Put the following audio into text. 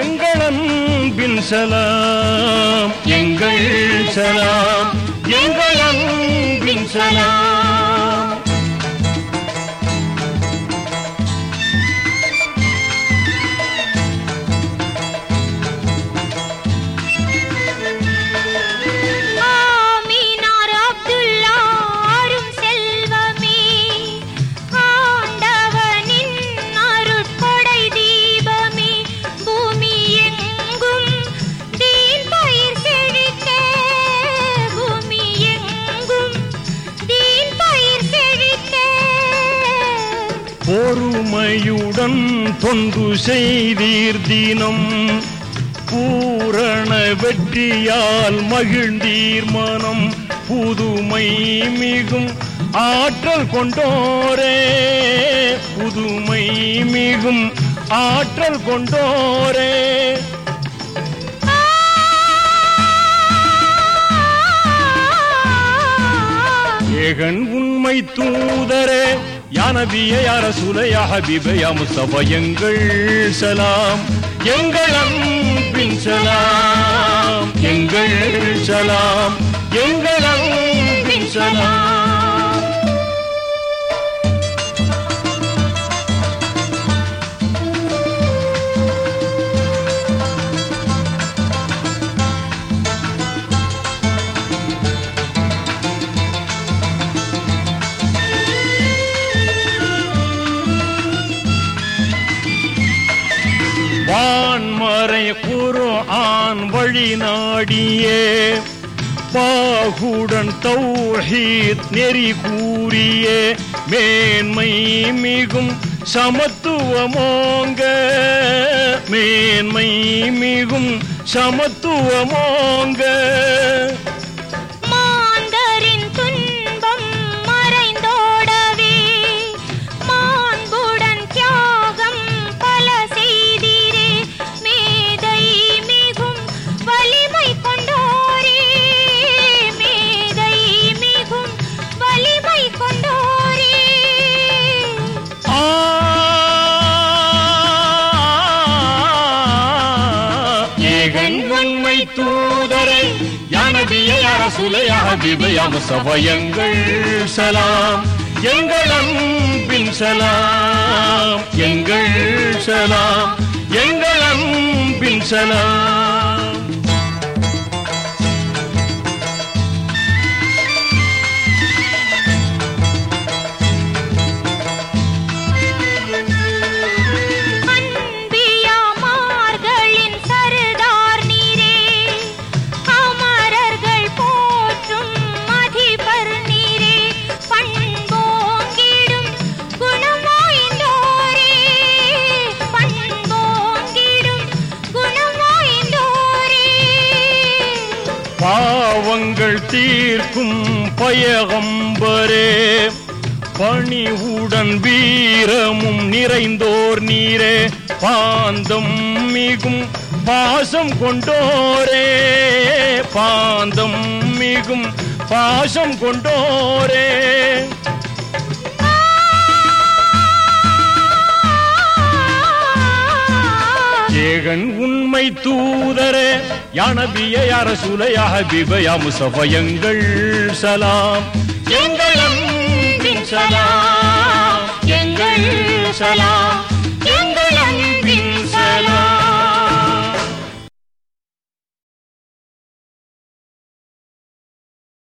எங்களன்பின் சலாம். எங்கள் சலாம் எங்களன்பின் சலாம். பொறுமையுடன் தொண்டு செய்தீர் தினம். பூரண வெற்றியால் மகிழ்ந்தீர் மனம். புதுமை மிகும் ஆற்றல் கொண்டோரே. புதுமை மிகும் ஆற்றல் கொண்டோரே. ஏகன் உண்மை தூதரே. யானபிய யார சுலையா ஹபீப யா முஸ்தபா எங்கள் சலாம். எங்கள் அன்பின் சலாம். எங்கள் சலாம். எங்கள் அன்பின் சலாம். வான்மறை குரு ஆண் வழி நாடியே. பாகுடன் தௌஹீத் நெறி கூறியே. மேன்மை மிகும் சமத்துவமோங்க. மேன்மை மிகும் சமத்துவமோங்க. யானபிய யார சுலையா ஹபீபயா எங்கள் சலாம். எங்கள் அன்பின் சலாம். எங்கள் சலாம். எங்கள் அன்பின் சலாம். பாவங்கள் தீர்க்கும் பயகம்பரே பணிவுடன் வீரமும் நிறைந்தோர் நீரே. பாந்தம் மிகும் பாசம் கொண்டோரே. பாந்தம் மிகும் பாசம் கொண்டோரே. உண்மை தூதரே யானபிய அரசுலையாக சுலையா ஹபீப சலாம். எங்கள் சலாம் எங்கள் சலாம்.